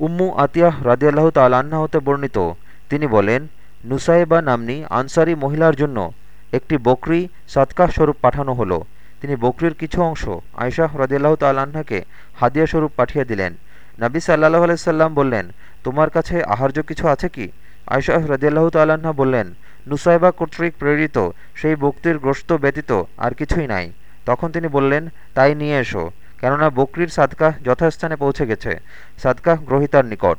উম্মু আতিয়াহ রাদিয়াল্লাহ তাল্লাহ্ন হতে বর্ণিত। তিনি বলেন, নুসাইবা নামনি আনসারি মহিলার জন্য একটি বকরি সৎকাহ স্বরূপ পাঠানো হলো। তিনি বকরির কিছু অংশ আয়শাহ রদিয়াল্লাহ তাল্লাহ্নকে হাদিয়া স্বরূপ পাঠিয়ে দিলেন। নাবি সাল্লাহ আলাইসাল্লাম বললেন, তোমার কাছে আহার্য কিছু আছে কি? আয়শাহ রদিয়াল্লাহ তাল্লাহ্ন বললেন, নুসাইবা কর্তৃক প্রেরিত সেই বক্তির গ্রস্ত ব্যতীত আর কিছুই নাই। তখন তিনি বললেন, তাই নিয়ে এসো। কেননা বকরির সাদকাহ যথাস্থানে পৌঁছে গেছে। সাদকাহ গ্রহিতার নিকট।